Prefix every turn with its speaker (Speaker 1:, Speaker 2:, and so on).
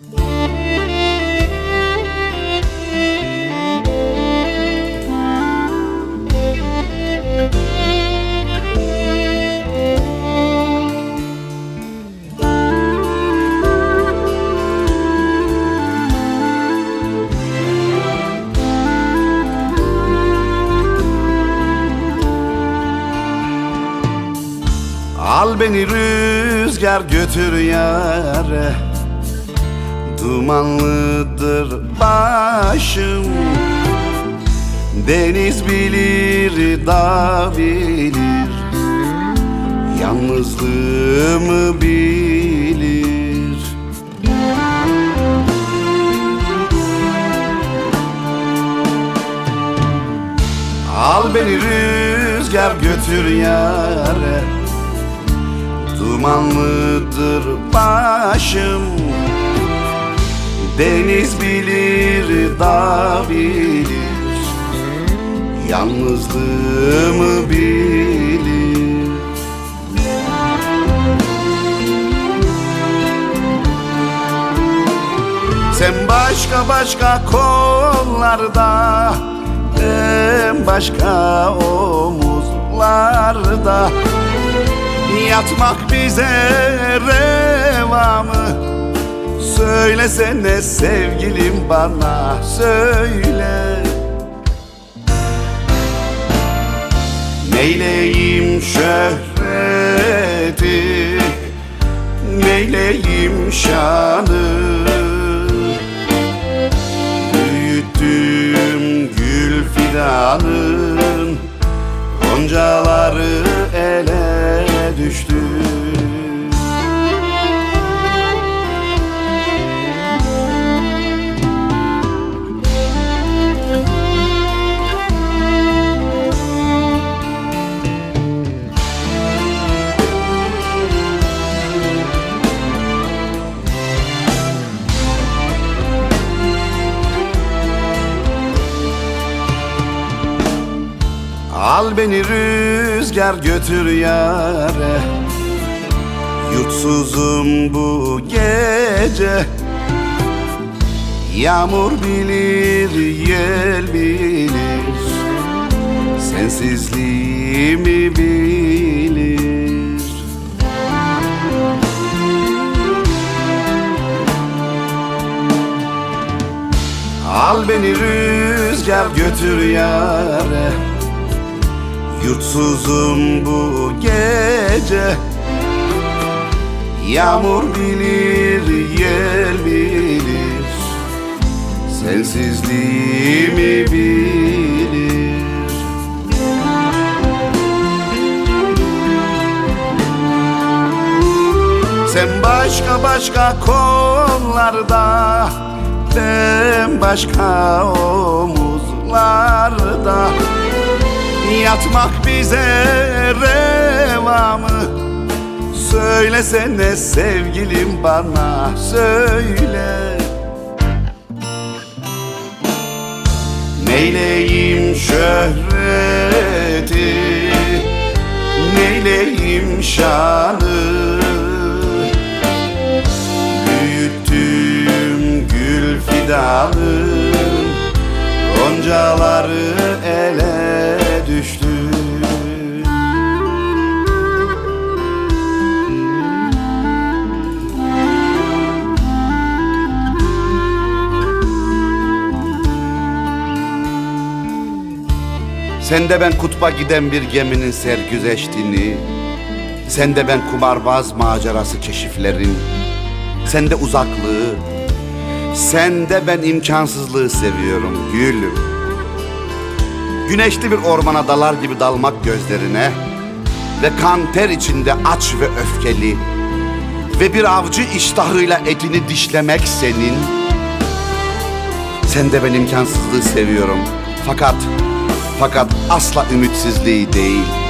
Speaker 1: Al beni rüzgar götür yare Dumanlıdır başım. Deniz bilir, dağ bilir. Yalnızlığımı bilir. Al beni rüzgar götür yare Dumanlıdır başım Deniz bilir, dağ bilir. Yalnızlığımı bilir. Sen başka başka kollarda Ben başka omuzlarda. Yatmak bize reva mı? Söylesene sevgilim bana söyle. Neyleyim şöhreti Neyleyim şanı Al beni rüzgar götür yare Yurtsuzum bu gece. Yağmur bilir, yel bilir. Sensizliğimi bilir. Al beni rüzgar götür yare Yurtsuzum bu gece. Yağmur bilir, yel bilir. Sensizliğimi bilir. Sen başka başka kollarda Ben başka omuzlarda Yatmak bize reva mı? Söylesene sevgilim bana söyle. Neyleyim şöhreti? Neyleyim şanı? Büyüttüm gül fidanın Goncaları Sende ben kutba giden bir geminin sergüzeştiğini Sende ben kumarbaz macerası keşiflerin Sende uzaklığı Sende ben imkansızlığı seviyorum gülüm. Güneşli bir ormana dalar gibi dalmak gözlerine Ve kan ter içinde aç ve öfkeli Ve bir avcı iştahıyla etini dişlemek senin. Sen de ben imkansızlığı seviyorum. Fakat, fakat asla ümitsizliği değil